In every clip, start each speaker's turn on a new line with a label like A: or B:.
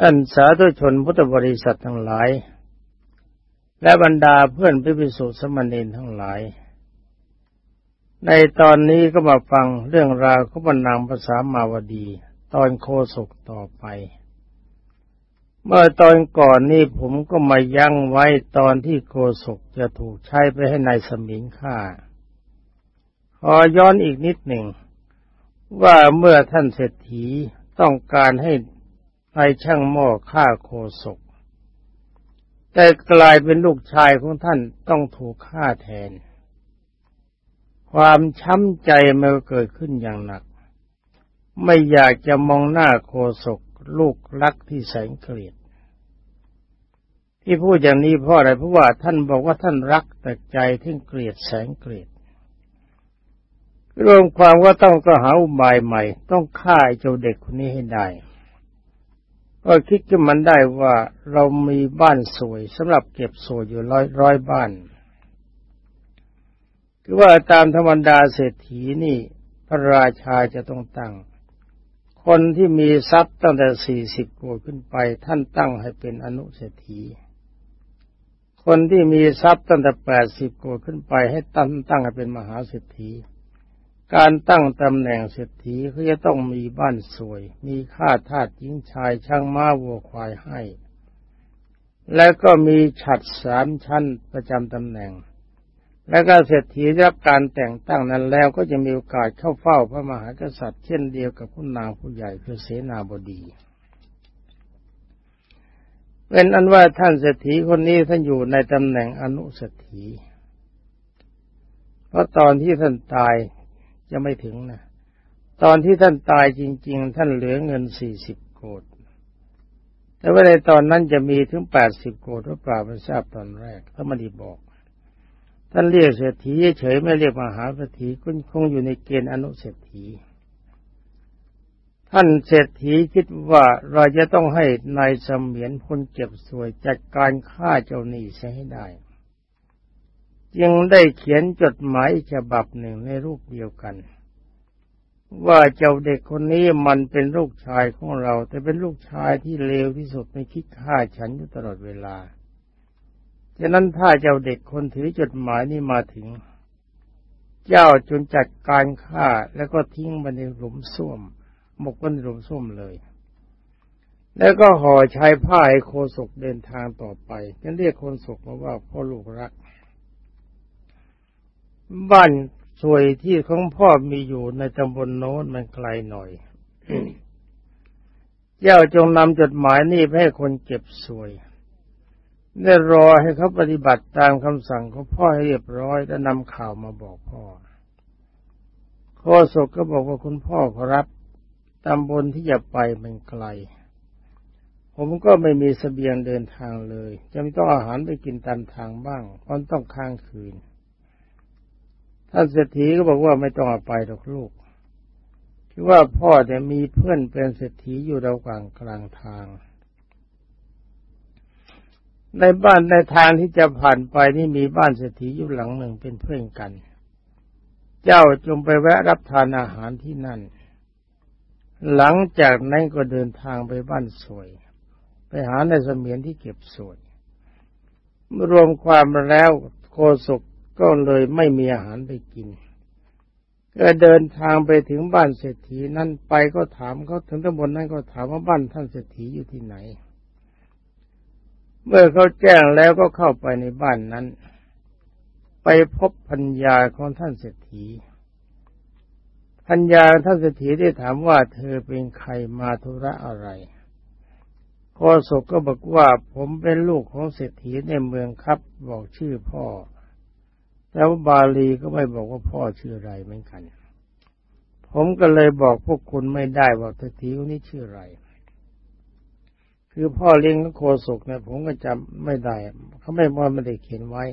A: ท่านสาธุชนพุทธบริษัททั้งหลาย และบรรดาเพื่อนพิพิสุสมณีทั้งหลาย ในตอนนี้ก็มาฟังเรื่องราวของบรรนางภาษามาวดี ตอนโคศกต่อไป เมื่อตอนก่อนนี้ผมก็มายั้งไว้ตอนที่โคศกจะถูกใช้ไปให้ในายสมิงฆ่า ขอย้อนอีกนิดหนึ่งว่าเมื่อท่านเศรษฐีต้องการให้ นายช่างหม้อฆ่าโคศก แต่กลายเป็นลูกชายของท่านต้องถูกฆ่าแทน ความช้ำใจมันเกิดขึ้นอย่างหนัก ไม่อยากจะมองหน้าโคศกลูกรักที่แสนเกลียด ที่พูดอย่างนี้เพราะอะไรเพราะว่าท่านบอกว่าท่านรักแต่ใจที่เกลียดแสนเกลียดรวมความว่าต้องก็หาอุบายใหม่ ต้องฆ่าเจ้าเด็กคนนี้ให้ได้ ก็คิดขึ้นมันได้ว่าเรามีบ้านสวยสำหรับเก็บสวยอยู่ร้อยร้อยบ้าน คือว่าตามธรรมดาเศรษฐีนี่ พระราชาจะต้องตั้ง คนที่มีทรัพย์ตั้งแต่สี่สิบโกดขึ้นไป ท่านตั้งให้เป็นอนุเศรษฐี คนที่มีทรัพย์ตั้งแต่แปดสิบโกดขึ้นไปให้ตั้งตั้งให้เป็นมหาเศรษฐี การตั้งตำแหน่งเศรษฐีเขาจะต้องมีบ้านสวย มีข้าทาสหญิงชายช่างม้าวัวควายให้ แล้วก็มีฉัดสามชั้นประจำตำแหน่ง แล้วก็เศรษฐีรับการแต่งตั้งนั้นแล้วก็จะมีโอกาสเข้าเฝ้าพระมหากษัตริย์ เช่นเดียวกับผู้นางผู้ใหญ่คือเสนาบดีเป็นอันว่าท่านเศรษฐีคนนี้ท่านอยู่ในตำแหน่งอนุเศรษฐี เพราะตอนที่ท่านตาย จะไม่ถึงนะตอนที่ท่านตายจริง ๆ ท่านเหลือเงินสี่สิบโกดแต่ว่าในตอนนั้นจะมีถึงแปดสิบโกดหรือเปล่าไม่ทราบตอนแรกถ้าไม่ได้บอก ท่านเรียกเศรษฐีเฉยไม่เรียกมหาเศรษฐีก็คงอยู่ในเกณฑ์อนุเศรษฐี ท่านเศรษฐีคิดว่าเราจะต้องให้นายสมียนพลเก็บสวยจัดการฆ่าเจ้าหนี้ให้ได้ จึงได้เขียนจดหมายฉบับหนึ่งในรูปเดียวกัน ว่าเจ้าเด็กคนนี้มันเป็นลูกชายของเรา แต่เป็นลูกชายที่เลวที่สุดในคิดฆ่าฉันอยู่ตลอดเวลาฉะนั้นถ้าเจ้าเด็กคนถือจดหมายนี้มาถึง เจ้าจนจัดการฆ่าแล้วก็ทิ้งมันในหลุมส้วมหมกมันในหลุมส้วมเลย แล้วก็ห่อชายผ้าให้โคศกเดินทางต่อไปฉันเรียกโคศกมาว่าพ่อลูกรัก บ้านสวยที่ของพ่อมีอยู่ในตำบลโน้นมันไกลหน่อย เจ้าจงนำจดหมายนี่ไปให้คนเก็บสวย ได้รอให้เขาปฏิบัติตามคำสั่งของพ่อให้เรียบร้อยแล้วนำข่าวมาบอกพ่อโคศกก็บอกว่าคุณพ่อขอรับตำบลที่จะไปมันไกล ผมก็ไม่มีสเสบียงเดินทางเลย จะไม่ต้องอาหารไปกินตามทางบ้างเพราะต้องค้างคืน ท่านเศรษฐีก็บอกว่าไม่ต้องไปหรอกลูกคือว่าพ่อจะมีเพื่อนเป็นเศรษฐีอยู่ระหว่างกลางทาง ในบ้านในทางที่จะผ่านไปนี่มีบ้านเศรษฐีอยู่หลังหนึ่งเป็นเพื่อนกัน เจ้าจงไปแวะรับทานอาหารที่นั่น หลังจากนั้นก็เดินทางไปบ้านสวย ไปหาในเสมียนที่เก็บสวยรวมความแล้วโคศก ก็เลยไม่มีอาหารไปกิน ก็เดินทางไปถึงบ้านเศรษฐีนั่นไปก็ถามเขาถึงตำบลนั้นก็ถามว่าบ้านท่านเศรษฐีอยู่ที่ไหน เมื่อเขาแจ้งแล้วก็เข้าไปในบ้านนั้น ไปพบพัญญาของท่านเศรษฐีพัญญาท่านเศรษฐีได้ถามว่าเธอเป็นใครมาธุระอะไรโคศกก็บอกว่าผมเป็นลูกของเศรษฐีในเมืองครับบอกชื่อพ่อ แล้วบาลีก็ไม่บอกว่าพ่อชื่ออะไรเหมือนกัน ผมก็เลยบอกพวกคุณไม่ได้ว่าเศรษฐีคนนี้ชื่ออะไร คือพ่อเลี้ยงโคศกเนี่ยผมก็จำไม่ได้ เขาไม่ว่าไม่ได้เขียนไว้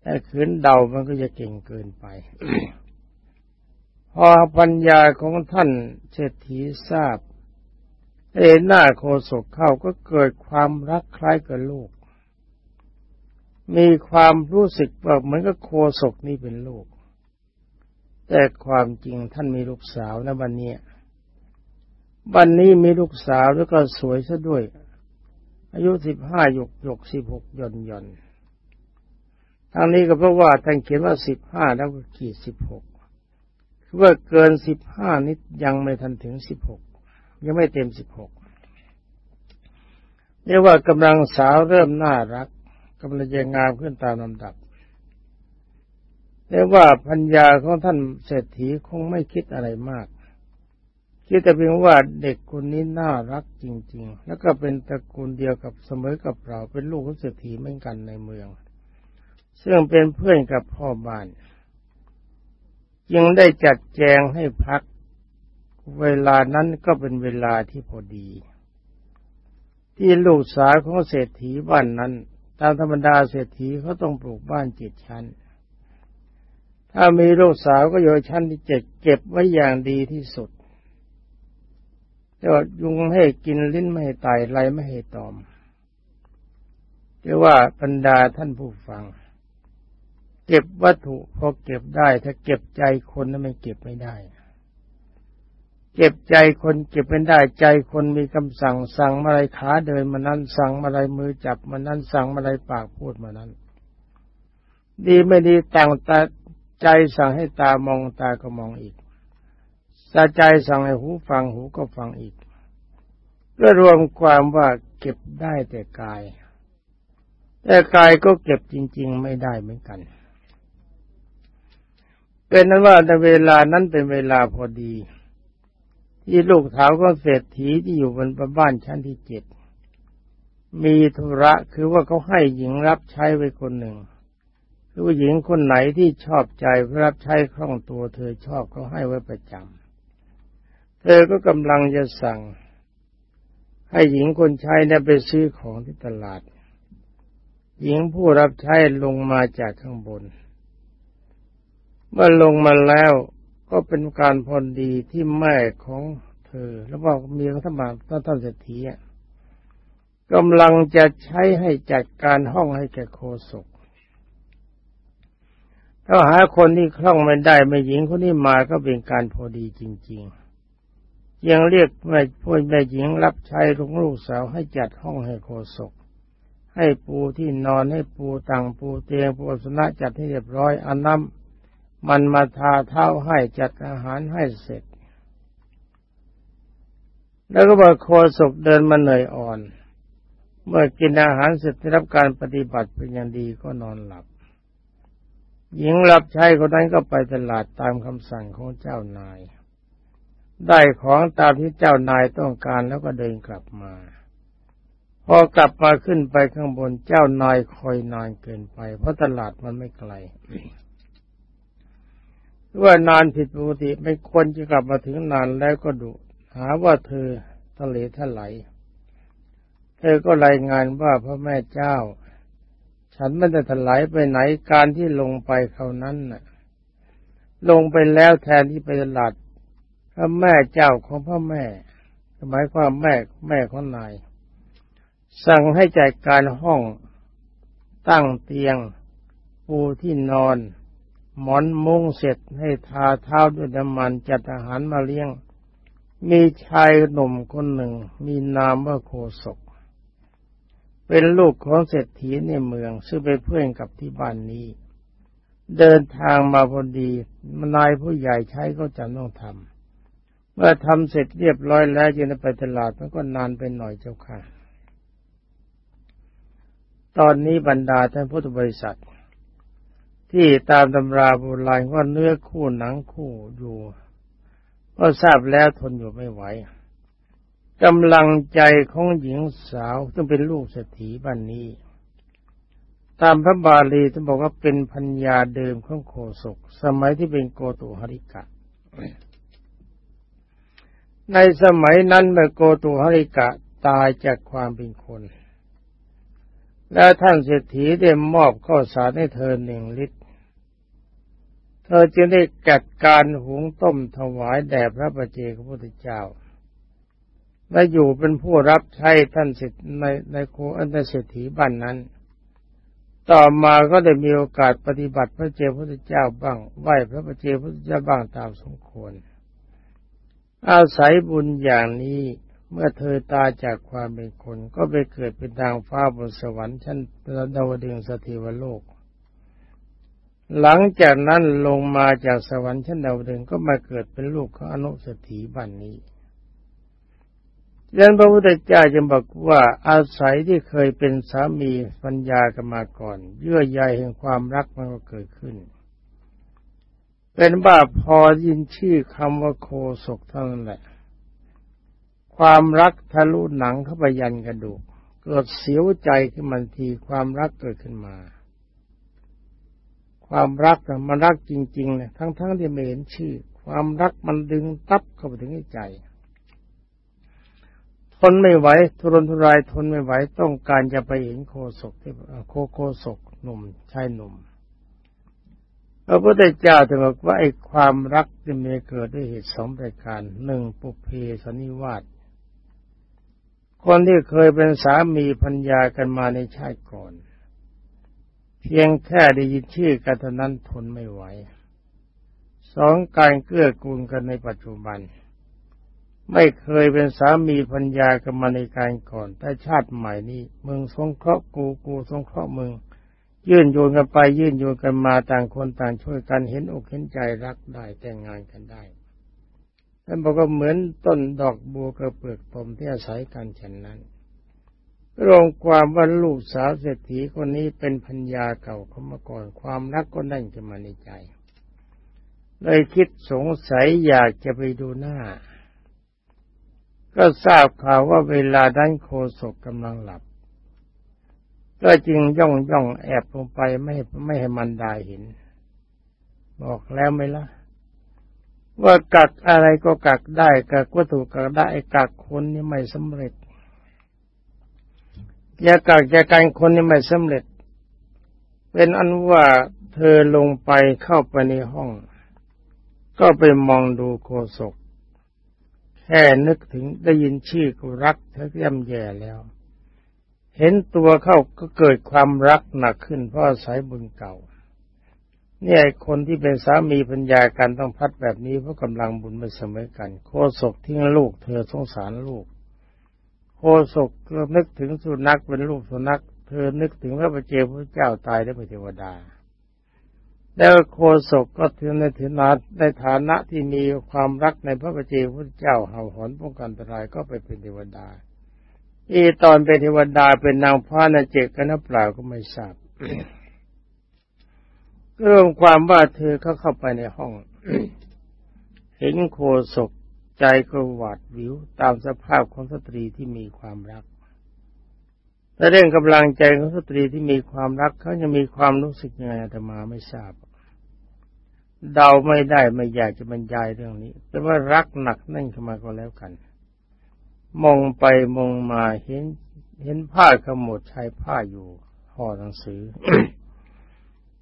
A: แต่ขืนเดามันก็จะเก่งเกินไป พอปัญญาของท่านเศรษฐีทราบเอหน้าโคศกเข้าก็เกิดความรักคล้ายกับลูก มีความรู้สึกว่าเหมือนกับโคศกนี่เป็นลูก แต่ความจริงท่านมีลูกสาวนะบันนี้วันนี้มีลูกสาวแล้วก็สวยซะด้วย อายุสิบห้าหยกหยกสิบหกย่อนย่อนทางนี้ก็เพราะว่าท่านเขียนว่าสิบห้าแล้วก็ขีดสิบหกคือว่าเกินสิบห้านิดยังไม่ทันถึงสิบหกยังไม่เต็มสิบหกเรียกว่ากำลังสาวเริ่มน่ารัก กำลังจะงามขึ้นตามลำดับเรียกว่าพัญญาของท่านเศรษฐีคงไม่คิดอะไรมาก คิดแต่เพียงว่าเด็กคนนี้น่ารักจริง ๆ แล้วก็เป็นตระกูลเดียวกับเสมอกับเราเป็นลูกของเศรษฐีเหมือนกันในเมือง ซึ่งเป็นเพื่อนกับพ่อบ้าน จึงได้จัดแจงให้พัก เวลานั้นก็เป็นเวลาที่พอดี ที่ลูกสาวของเศรษฐีบ้านนั้น ตามธรรมดาเศรษฐีเขาต้องปลูกบ้านเจ็ดชั้น ถ้ามีลูกสาวก็อยู่ชั้นที่เจ็ดเก็บไว้อย่างดีที่สุดจะยุงให้กินลิ้นไม่ให้ไตไรไม่ให้ตอมเรียกว่าบรรดาท่านผู้ฟัง เก็บวัตถุพอเก็บได้ ถ้าเก็บใจคนนั้นไม่เก็บไม่ได้ เก็บใจคนเก็บไม่ได้ใจคนมีคำสั่งสั่งอะไรขาเดินมานั้นสั่งอะไรมือจับมานั้นสั่งอะไรปากพูดมานั้น ดีไม่ดีต่างตาใจสั่งให้ตามองตาก็มองอีกตาใจสั่งให้หูฟังหูก็ฟังอีกก็รวมความว่าเก็บได้แต่กาย แต่กายก็เก็บจริง ๆ ไม่ได้เหมือนกัน เป็นนั้นว่าในเวลานั้นเป็นเวลาพอดี ที่ลูกสาวก็เศรษฐีที่อยู่บนบ้านชั้นที่เจ็ดมีธุระคือว่าเขาให้หญิงรับใช้ไว้คนหนึ่งคือว่าหญิงคนไหนที่ชอบใจรับใช้คล่องตัวเธอชอบเขาให้ไว้ประจำเธอก็กำลังจะสั่ง ให้หญิงคนใช้เนี่ยไปซื้อของที่ตลาด หญิงผู้รับใช้ลงมาจากข้างบน เมื่อลงมาแล้ว ก็เป็นการพอดีที่แม่ของเธอ แล้วก็เมียของท่านบาท่านท่านเศรษฐีกำลังจะใช้ให้จัดการห้องให้แก่โคศกถ้าหาคนที่คล่องไม่ได้ไม่หญิงคนนี้มาก็เป็นการพอดีจริง ๆ ยังเรียกแม่พูดแม่หญิงรับใช้ลูกลูกสาวให้จัดห้องให้โคศก ให้ปูที่นอนให้ปูตังปูเตียงปูสนะจัดให้เรียบร้อยอันน้ำ มันมาทาเท้าให้จัดอาหารให้เสร็จ แล้วก็บอกโคศกเดินมาเหนื่อยอ่อน เมื่อกินอาหารเสร็จได้รับการปฏิบัติเป็นอย่างดีก็นอนหลับ หญิงรับใช้คนนั้นก็ไปตลาดตามคำสั่งของเจ้านาย ได้ของตามที่เจ้านายต้องการแล้วก็เดินกลับมาพอกลับมาขึ้นไปข้างบนเจ้านายคอยนานเกินไป เพราะตลาดมันไม่ไกล ว่านานผิดปกติไม่ควรจะกลับมาถึงนานแล้วก็ดุหาว่าเธอทะเลทลายเธอก็รายงานว่าพระแม่เจ้า ฉันไม่ได้ถลายไปไหนการที่ลงไปเขานั้นน่ะ ลงไปแล้วแทนที่ไปตลาดพระแม่เจ้าของพระแม่หมายความแม่แม่ของนาย สั่งให้จัดการห้องตั้งเตียง ปูที่นอน หมอนมุ้งเสร็จให้ทาเท้าด้วยน้ำมันจัดอาหารมาเลี้ยง มีชายหนุ่มคนหนึ่ง มีนามว่าโคศก เป็นลูกของเศรษฐีในเมือง ซึ่งเป็นเพื่อนกับที่บ้านนี้ เดินทางมาพอดีนายผู้ใหญ่ใช้ก็จะต้องทำเมื่อทำเสร็จเรียบร้อยแล้วจึงไปตลาดมันก็นานไปหน่อยเจ้าค่ะ ตอนนี้บรรดาท่านพุทธบริษัท ที่ตามตำราโบราณว่าเนื้อคู่หนังคู่อยู่ก็ทราบแล้วทนอยู่ไม่ไหวกำลังใจของหญิงสาวซึ่งเป็นลูกเศรษฐีบ้านนี้ ตามพระบาลีท่านบอกว่าเป็นพัญญาเดิมของโคศก สมัยที่เป็นโกตุหริกะ ในสมัยนั้นเมื่อโกตุหริกะตายจากความเป็นคน แล้วท่านเศรษฐีได้มอบข้าวสารให้เธอหนึ่งลิตร ธอจึงได้จัดการหุงต้มถวายแด่พระประเจกพระพุทธเจ้า และอยู่เป็นผู้รับใช้ท่านเศรษฐในในโคอันเศรษฐีบ้านนั้น ต่อมาก็ได้มีโอกาสปฏิบัติพระเจ้าพุทธเจ้าบ้าง ไหว้พระประเจ้าพุทธเจ้าบ้างตามสมควร อาศัยบุญอย่างนี้เมื่อเธอตายจากความเป็นคน ก็ไปเกิดเป็นดางฟ้าบนสวรรค์ชั้นดาวดึงสถิวโลก หลังจากนั้นลงมาจากสวรรค์ชั้นดาวดึงก็มาเกิดเป็นลูกของอนุสถีบันนี้ยันพระพุทธเจ้าจึงบอกว่าอาศัยที่เคยเป็นสามีปัญญากันมาก่อน เยื่อใยแห่งความรักมันก็เกิดขึ้น เป็นบ้าพอยินชื่อคำว่าโคศกเท่านั้นแหละ ความรักทะลุหนังเข้าไปยันกระดูก เกิดเสียวใจขึ้นมันทีความรักเกิดขึ้นมา ความรักมันรักจริงๆเลยทั้งๆทที่ไม่เห็นชื่อ ความรักมันดึงตับเข้าไปถึงใจ ทนไม่ไหวทุรนทุรายทนไม่ไหวต้องการจะไปเห็นโคศกที่โคโคศกหนุ่มชายหนุ่มพระพุทธเจ้าถึงบอกว่าไอ้ความรักจะมีเกิดด้วยเหตุสองประการหนึ่งปุเพสนิวาสคนที่เคยเป็นสามีพัญญากันมาในชาติก่อน เพียงแค่ได้ยินชื่อกันเท่านั้นทนไม่ไหวสองการเกื้อกูลกันในปัจจุบัน ไม่เคยเป็นสามีพัญญากันมาในการก่อน แต่ชาติใหม่นี้มึงสงเคราะห์กูกูสงเคราะห์มึง ยื่นโยนกันไปยื่นโยนกันมาต่างคนต่างช่วยกันเห็นอกเห็นใจรักได้แต่งงานกันได้ท่านบอกว่าเหมือนต้นดอกบัวกระเปลือกตมที่อาศัยกันฉันนั้น รวมความว่าลูกสาวเศรษฐีคนนี้เป็นพัญญาเก่าเขามาก่อนความรักก็นั่นจะมาในใจ เลยคิดสงสัยอยากจะไปดูหน้า ก็ทราบข่าวว่าเวลาด้านโคศกกำลังหลับ ก็จึงย่องย่องแอบลงไปไม่ไม่ให้มันได้เห็น บอกแล้วไหมล่ะว่ากักอะไรก็กักได้กักวัตถุกักได้กักคนนี่ไม่สำเร็จ ยากักอย่าการคนนี่ไม่สำเร็จ เป็นอันว่าเธอลงไปเข้าไปในห้อง ก็ไปมองดูโคศก แค่นึกถึงได้ยินชื่อก็รักเธอย่ำแย่แล้ว เห็นตัวเข้าก็เกิดความรักหนักขึ้นเพราะสายบุญเก่า เนี่ยคนที่เป็นสามีปัญญากันต้องพัดแบบนี้เพราะกำลังบุญไม่เสมอกัน โคศกทิ้งลูกเธอสงสารลูก โคศกก็นึกถึงสุนัขเป็นลูกสุนัข เธอนึกถึงพระประเจ้าพระเจ้าตายได้เป็นเทวดา แล้วโคศกก็ถือในถือนาในฐานะที่มีความรักในพระปเจ้าพระเจ้าเห่าหอนป้องกันอันตรายก็ไปเป็นเทวดาอีตอนเป็นเทวดาเป็นนางพระนาเจกกันเปล่าก็ไม่ทราบเรื่องความว่าเธอเขาเข้าไปในห้อง เห็นโคศก ใจก็หวาดวิวตามสภาพของสตรีที่มีความรักแต่เรื่องกำลังใจของสตรีที่มีความรักเขาจะมีความรู้สึกยังไงอาตมาไม่ทราบ เดาไม่ได้ไม่อยากจะบรรยายเรื่องนี้ แต่ว่ารักหนักนั่นขึ้นมาก็แล้วกัน มองไปมองมาเห็น เห็นผ้าขมวดชายผ้าอยู่ห่อหนังสือ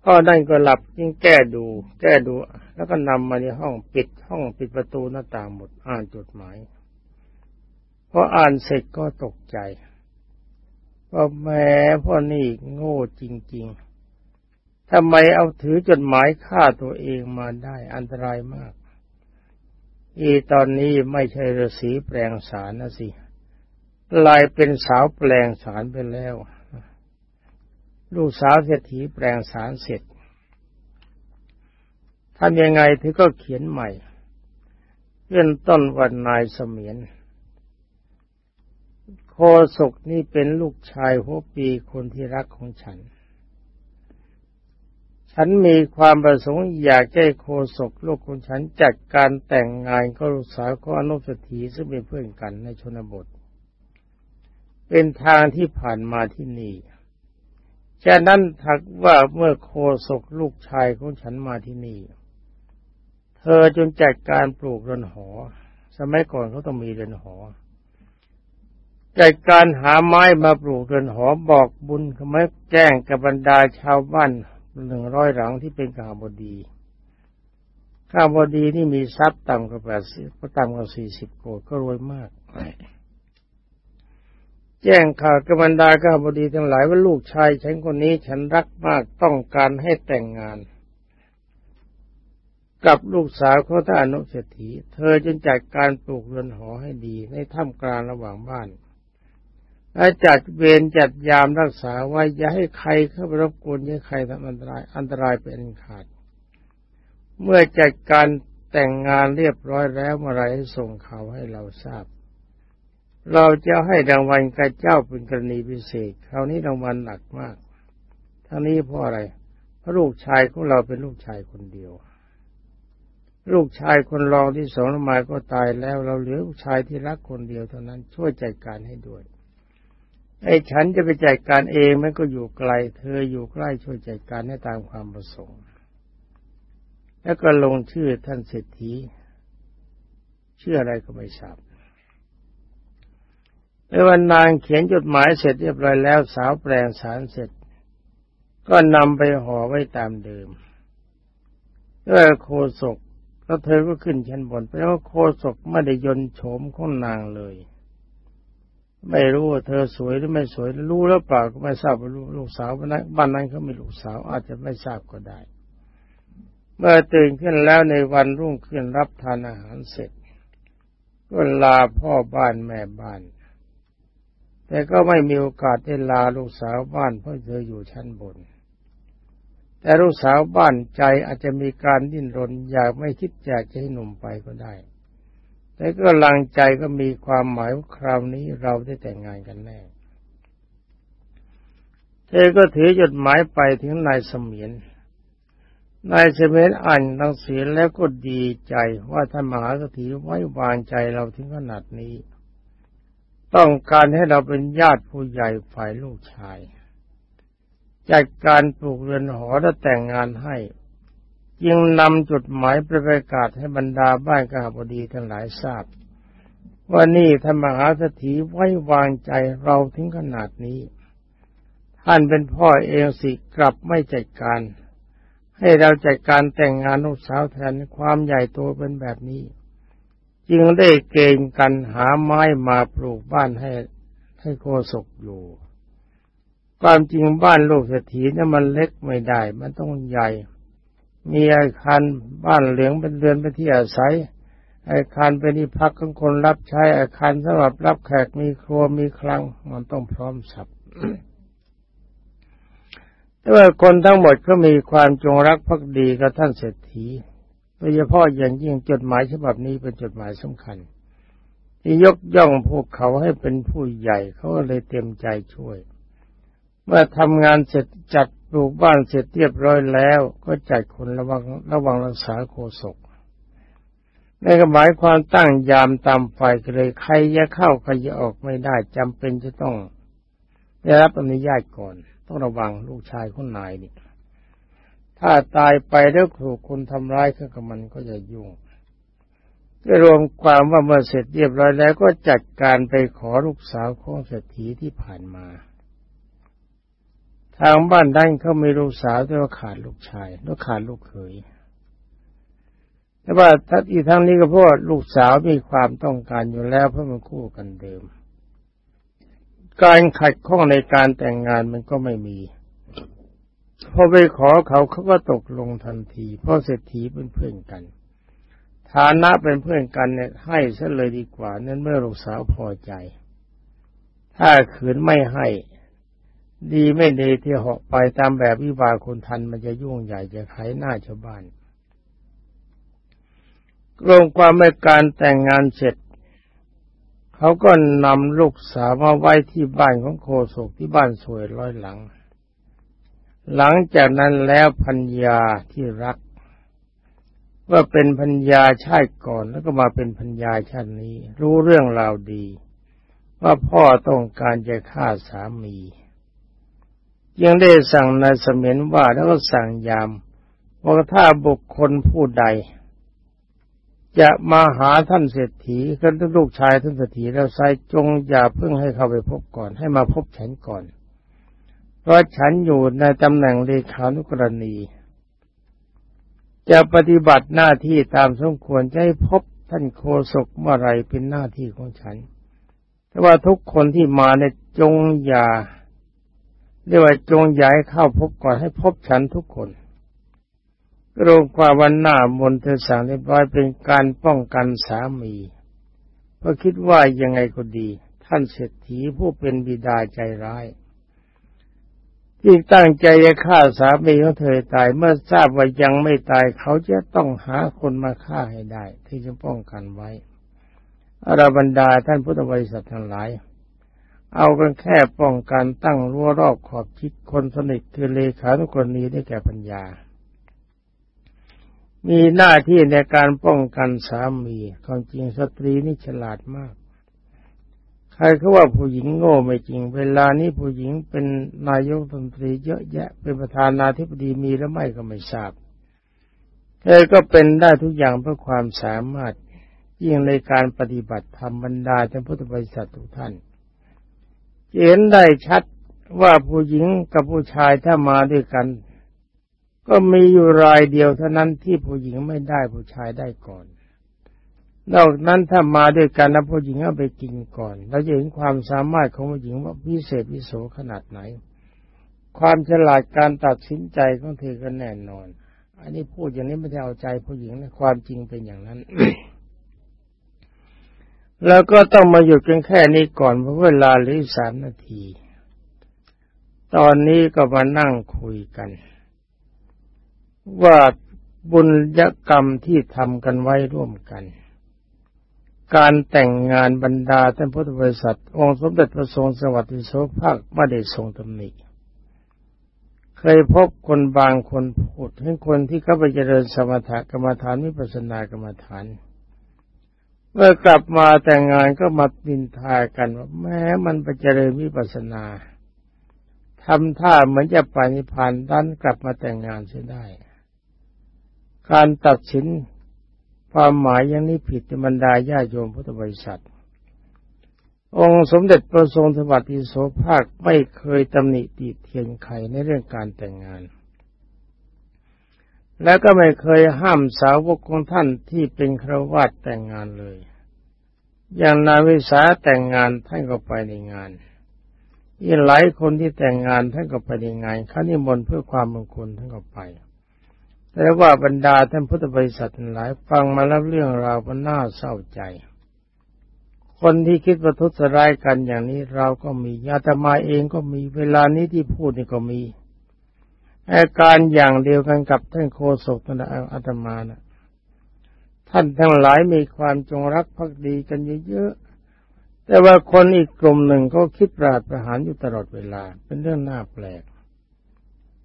A: ก็นั่นก็หลับยิ่งแก้ดู แก้ดู แล้วก็นำมาในห้องปิดห้องปิดประตูหน้าต่างหมดอ่านจดหมายพออ่านเสร็จก็ตกใจว่าแม่พ่อนี่โง่จริง ๆทำไมเอาถือจดหมายฆ่าตัวเองมาได้อันตรายมาก อีตอนนี้ไม่ใช่ฤาษีแปลงสารนะสิกลายเป็นสาวแปลงสารไปแล้ว ลูกสาวเศรษฐีแปลงสารเสร็จทำยังไงถึงก็เขียนใหม่เริ่มต้นวันนายเสมียน โคศกนี่เป็นลูกชายหัวปีคนที่รักของฉัน ฉันมีความประสงค์อยากให้โคศกลูกของฉันจัดการแต่งงานกับลูกสาวของอนุสถีซึ่งเป็นเพื่อนกันในชนบท เป็นทางที่ผ่านมาที่นี่ ฉะนั้นถักว่าเมื่อโคศกลูกชายของฉันมาที่นี่ เธอจนจัดการปลูกเรือนหอ สมัยก่อนเขาต้องมีเรือนหอจัดการหาไม้มาปลูกเรือนหอบอกบุญเขาไม่แจ้งกับบรรดาชาวบ้านหนึ่งร้อยหลังที่เป็นข้าวบดีข้าวบดีนี่มีทรัพย์ต่ำกว่าแปดสิบก็ต่ำกว่าสี่สิบโกดก็รวยมาก แจ้งข่าวกับบรรดาข้าบดีทั้งหลายว่าลูกชายฉันคนนี้ฉันรักมากต้องการให้แต่งงาน กับลูกสาวของท่านอนุเศรษฐีเธอจึงจัดการปลูกเรือนหอให้ดีในถ้ำกลางระหว่างบ้านและจัดเวรจัดยามรักษาไว้อย่าให้ใครเข้าไปรบกวนอย่าให้ใครทำอันตราย อันตรายเป็นขาด เมื่อจัดการแต่งงานเรียบร้อยแล้วเมื่อไรให้ส่งข่าวให้เราทราบ เราจะให้รางวัลกับเจ้าเป็นกรณีพิเศษ คราวนี้รางวัลหนักมาก ทั้งนี้เพราะอะไร เพราะลูกชายของเราเป็นลูกชายคนเดียว ลูกชายคนรองที่สองมาก็ตายแล้ว เราเหลือลูกชายที่รักคนเดียวเท่านั้นช่วยจัดการให้ด้วย ไอ้ฉันจะไปจัดการเองมันก็อยู่ไกล เธออยู่ใกล้ช่วยจัดการให้ตามความประสงค์ แล้วก็ลงชื่อท่านเศรษฐีชื่ออะไรก็ไม่ทราบ เมื่อวันนางเขียนจดหมายเสร็จเรียบร้อยแล้วสาวแปลงสารเสร็จ ก็นำไปห่อไว้ตามเดิมด้วยโคศกแล้วเธอก็ขึ้นชั้นบนเพราะว่าโคศกไม่ได้ยนโฉมของนางเลย ไม่รู้ว่าเธอสวยหรือไม่สวยรู้แล้วเปล่าก็ไม่ทราบว่าลูกสาวบ้านนั้นบ้านนั้นเขาไม่ลูกสาวอาจจะไม่ทราบก็ได้ เมื่อตื่นขึ้นแล้วในวันรุ่งขึ้นรับทานอาหารเสร็จ ก็ลาพ่อบ้านแม่บ้าน แต่ก็ไม่มีโอกาสได้ลาลูกสาวบ้านเพราะเธออยู่ชั้นบน แต่ลูกสาวบ้านใจอาจจะมีการดิ้นรนอยากไม่คิดอยากจะให้หนุ่มไปก็ได้ แต่ก็ลังใจก็มีความหมายว่าคราวนี้เราได้แต่งงานกันแน่ เธอก็ถือจดหมายไปถึงนายสมียนนายเสมียนอ่านหนังสือแล้วก็ดีใจว่าท่านมหาสถีไว้วางใจเราถึงขนาดนี้ ต้องการให้เราเป็นญาติผู้ใหญ่ฝ่ายลูกชาย จัดการปลูกเรือนหอและแต่งงานให้ จึงนำจดหมายประกาศให้บรรดาบ้านกาบดีทั้งหลายทราบ ว่านี่ธรรมหาสถีไว้วางใจเราถึงขนาดนี้ ท่านเป็นพ่อเองสิกลับไม่จัดการ ให้เราจัดการแต่งงานลูกสาวแทนความใหญ่โตเป็นแบบนี้ จึงได้เกณฑ์กันหาไม้มาปลูกบ้านให้ให้โคศกอยู่ ความจริงบ้านลูกเศรษฐีนี่มันเล็กไม่ได้ มันต้องใหญ่ มีอาคารบ้านเหลืองเป็นเรือนเป็นที่อาศัย อาคารเป็นที่พักของคนรับใช้ อาคารสำหรับรับแขกมีครัวมีคลัง มันต้องพร้อมสับแต่ว่าคนทั้งหมดก็มีความจงรักภักดีกับท่านเศรษฐี โดยเฉพาะอย่างยิ่งจดหมายฉบับนี้เป็นจดหมายสำคัญ ที่ยกย่องพวกเขาให้เป็นผู้ใหญ่เขาเลยเต็มใจช่วย เมื่อทำงานเสร็จจัดปลูกบ้านเสร็จเรียบร้อยแล้ว ก็จัดคนระวังระวังรักษาโคศกในกหมายความตั้งยามตามไฟเลยใครจะเข้าใครจะออกไม่ได้จำเป็นจะต้องได้รับอนุญาตก่อน ต้องระวังลูกชายคนนายนี่ ถ้าตายไปแล้วถูกคนทำร้ายขึ้นกับมันก็จะยุ่งก็รวมความว่าเมื่อเสร็จเรียบร้อยแล้วก็จัดการไปขอลูกสาวของเศรษฐีที่ผ่านมา ทางบ้านด้านเขามีลูกสาวแต่ว่าขาดลูกชายแล้วขาดลูกเขยแต่ว่าทัดอีทั้งนี้ก็เพราะลูกสาวมีความต้องการอยู่แล้วเพราะมันคู่กันเดิม การขัดข้องในการแต่งงานมันก็ไม่มี พอไปขอเขาเขาก็ตกลงทันทีเพราะเศรษฐีเป็นเพื่อนกัน ฐานะเป็นเพื่อนกันเนี่ยให้ซะเลยดีกว่า นั้นเมื่อลูกสาวพอใจ ถ้าขืนไม่ให้ ดีไม่ดีที่เหาะไปตามแบบวิวาคนทันมันจะยุ่งใหญ่จะไขหน้าชาวบ้านรวมความในการแต่งงานเสร็จ เขาก็นำลูกสาวมาไว้ที่บ้านของโคศกที่บ้านสวยร้อยหลัง หลังจากนั้นแล้วพัญญาที่รัก ว่าเป็นพัญญาชาติก่อนแล้วก็มาเป็นพัญญาชาตินี้ รู้เรื่องราวดี ว่าพ่อต้องการจะฆ่าสามียังได้สั่งนายเสมียนว่าแล้วก็สั่งยามว่าถ้าบุคคลผู้ใด จะมาหาท่านเศรษฐีก็ลูกชายท่านเศรษฐีแล้วไซจงอย่าเพิ่งให้เขาไปพบก่อน ให้มาพบฉันก่อน เพราะฉันอยู่ในตำแหน่งเลขานุกรณี จะปฏิบัติหน้าที่ตามสมควรจะให้พบท่านโคศกเมื่อไรเป็นหน้าที่ของฉัน แต่ว่าทุกคนที่มาเนี่ยจงอย่าเรียกว่าจงย้ายเข้าพบก่อนให้พบฉันทุกคนรวมความวันหน้ามนเธอสั่งเรียบร้อยเป็นการป้องกันสามีเพราะคิดว่ายังไงก็ดี ท่านเศรษฐีผู้เป็นบิดาใจร้าย ที่ตั้งใจจะฆ่าสามีของเธอตายเมื่อทราบว่ายังไม่ตายเขาจะต้องหาคนมาฆ่าให้ได้ ที่จะป้องกันไว้อรบรรดาท่านพุทธบริษัททั้งหลาย เอากันแค่ป้องกันตั้งรั้วรอบขอบชิดคนสนิทคือเลขานุกรณีได้แก่ปัญญา มีหน้าที่ในการป้องกันสามีความจริงสตรีนี่ฉลาดมาก ใครเขาว่าผู้หญิงโง่ไม่จริง เวลานี้ผู้หญิงเป็นนายกรัฐมนตรีเยอะแยะ เป็นประธานาธิบดีมีหรือไม่ก็ไม่ทราบ เธอก็เป็นได้ทุกอย่างเพื่อความสามารถยิ่งในการปฏิบัติธรรมบรรดาท่านพุทธบริษัททุกท่านเห็นได้ชัดว่าผู้หญิงกับผู้ชายถ้ามาด้วยกัน ก็มีอยู่รายเดียวเท่านั้นที่ผู้หญิงไม่ได้ผู้ชายได้ก่อน นอกนั้นถ้ามาด้วยกันแล้วผู้หญิงเอาไปกินก่อนเราจะเห็นความสามารถของผู้หญิงว่าพิเศษวิโสขนาดไหน ความฉลาดการตัดสินใจของเธอก็แน่นอน อันนี้พูดอย่างนี้ไม่ได้เอาใจผู้หญิงนะความจริงเป็นอย่างนั้น แล้วก็ต้องมาหยุดกันแค่นี้ก่อนเพราะเวลาเหลือสามนาที ตอนนี้ก็มานั่งคุยกัน ว่าบุญยกรรมที่ทำกันไว้ร่วมกัน การแต่งงานบรรดาท่านพุทธบริษัท องค์สมเด็จพระทรงสวัสดิโสภาคไม่ได้ทรงตำหนิเคยพบคนบางคนพูดให้คนที่เข้าไปเจริญสมถกรรมฐานวิปัสสนากรรมฐานเมื่อกลับมาแต่งงานก็มาดินทากันว่าแม้มันไปเจริญวิปัสสนาทำท่าเหมือนจะไปนิพพานดันกลับมาแต่งงานเสียได้ การตัดสิน ความหมายอย่างนี้ผิดบรรดาญาโยมพุทธบริษัท องค์สมเด็จพระทรงสวัสดิโสภาคไม่เคยตำหนิติเทียนใครในเรื่องการแต่งงาน และก็ไม่เคยห้ามสาวกของท่านที่เป็นครวาตแต่งงานเลย อย่างนาวิสาแต่งงานท่านก็ไปในงานอีหลายคนที่แต่งงานท่านก็ไปในงานข้านิมนต์เพื่อความมงคลท่านก็ไป แต่ว่าบรรดาท่านพุทธบริษัทหลายฟังมาแล้วเรื่องราวมันน่าเศร้าใจ คนที่คิดประทุษร้ายกันอย่างนี้เราก็มีญาตมาเองก็มีเวลานี้ที่พูดนี่ก็มีอาการอย่างเดียวกันกับท่านโคศกท่านอาตมานะท่านทั้งหลายมีความจงรักภักดีกันเยอะๆแต่ว่าคนอีกกลุ่มหนึ่งก็คิดปราดประหารอยู่ตลอดเวลา เป็นเรื่องน่าแปลก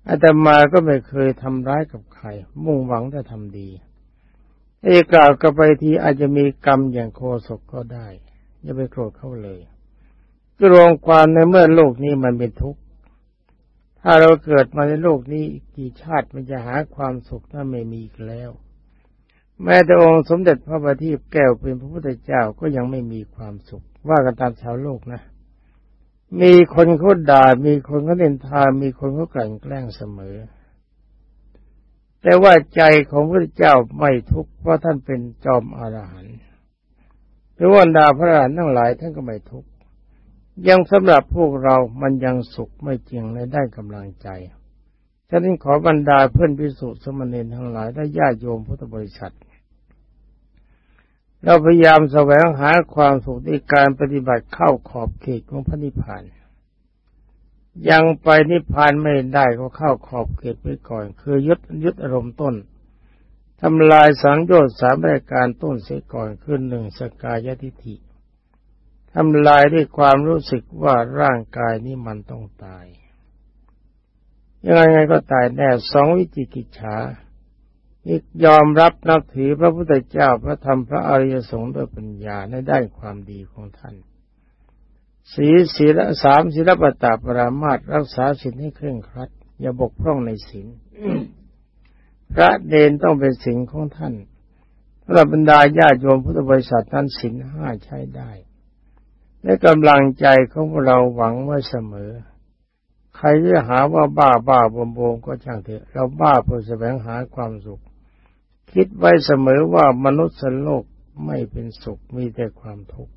A: อาตมาก็ไม่เคยทำร้ายกับใคร มุ่งหวังจะทำดี เอกล่าวกับไปทีอาจจะมีกรรมอย่างโคศกก็ได้ อย่าไปโกรธเขาเลยกรวงความในเมื่อโลกนี้มันเป็นทุกข์ ถ้าเราเกิดมาในโลกนี้กี่ชาติมันจะหาความสุขถ้าไม่มีอีกแล้ว แม้แต่องค์สมเด็จพระบัณฑิตแก้วเป็นพระพุทธเจ้าก็ยังไม่มีความสุข ว่ากันตามชาวโลกนะ มีคนเขาด่า มีคนเขาเล่นทา มีคนเขากลั่นแกล้งเสมอ แต่ว่าใจของพระเจ้าไม่ทุกข์เพราะท่านเป็นจอมอรหันต์หรือว่าดาพระอรหันต์ทั้งหลายท่านก็ไม่ทุกข์ยังสำหรับพวกเรามันยังสุขไม่จริงในได้กำลังใจฉะนั้นขอบรรดาเพื่อนพิสุสมณีทั้งหลายและญาติโยมพุทธบริษัท เราพยายามแสวงหาความสุขในการปฏิบัติเข้าขอบเขตของพระนิพพาน ยังไปนิพพานไม่ได้ก็เข้าขอบเขตไปก่อน คือยึดยึดอารมณ์ต้นทำลายสังโยชน์สามรายการต้นเสียก่อนขึ้นหนึ่งสกายทิฏฐิทำลายด้วยความรู้สึกว่าร่างกายนี้มันต้องตายยังไงก็ตายแน่สองวิจิกิจฉา ยอมรับนับถือพระพุทธเจ้าพระธรรมพระอริยสงฆ์ด้วยปัญญาในได้ความดีของท่าน สีศีลสามศีลปตาปรามาตรักษาศีลให้เคร่งครัด อย่าบกพร่องในศีลพระเดนต้องเป็นศีลของท่านพระบรรดาญาโยมพุทธบริษัทท่านศีลห้าใช้ได้และกำลังใจของเราหวังไว้เสมอ ใครจะหาว่าบ้าบ้าบมบมก็ช่างเถอะ เราบ้าเพื่อแสวงหาความสุข คิดไว้เสมอว่ามนุษย์โลกไม่เป็นสุขมีแต่ความทุกข์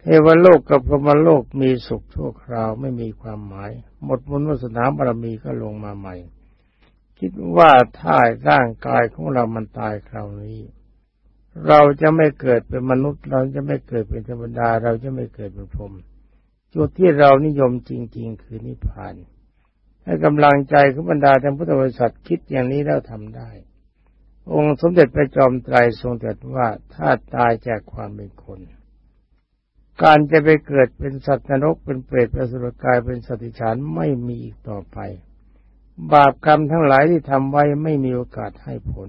A: เทวโลกกับพรหมโลกมีสุขชั่วคราวไม่มีความหมาย หมดมุนวาสนาบารมีก็ลงมาใหม่ คิดว่าถ้าร่างกายของเรามันตายคราวนี้ เราจะไม่เกิดเป็นมนุษย์ เราจะไม่เกิดเป็นธรรมดา เราจะไม่เกิดเป็นพรหมจุดที่เรานิยมจริง ๆ คือนิพพานให้กำลังใจของบรรดาท่านพุทธบริษัทคิดอย่างนี้แล้วทำได้ องค์สมเด็จพระจอมไตรทรงตรัสว่าถ้าตายจากความเป็นคน การจะไปเกิดเป็นสัตว์นรกเป็นเปรตเป็นสุรกายเป็นสติฉานไม่มีอีกต่อไป บาปกรรมทั้งหลายที่ทำไว้ไม่มีโอกาสให้ผล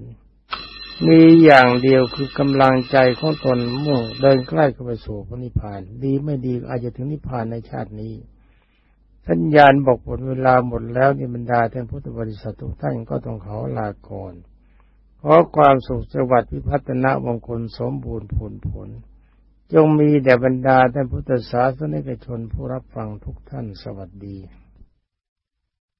A: มีอย่างเดียวคือกำลังใจของตนมุ่งเดินใกล้เข้าไปสู่พระนิพพาน ดีไม่ดีอาจจะถึงนิพพานในชาตินี้สัญญาณบอกหมดเวลาหมดแล้วนี่บรรดาท่านพุทธบริษัททุกท่านก็ต้องขอลาก่อน ขอความสุขสวัสดิ์พิพัฒนามงคลสมบูรณ์ผลผล จงมีแด่บรรดาท่านพุทธศาสนิกชนผู้รับฟังทุกท่านสวัสดี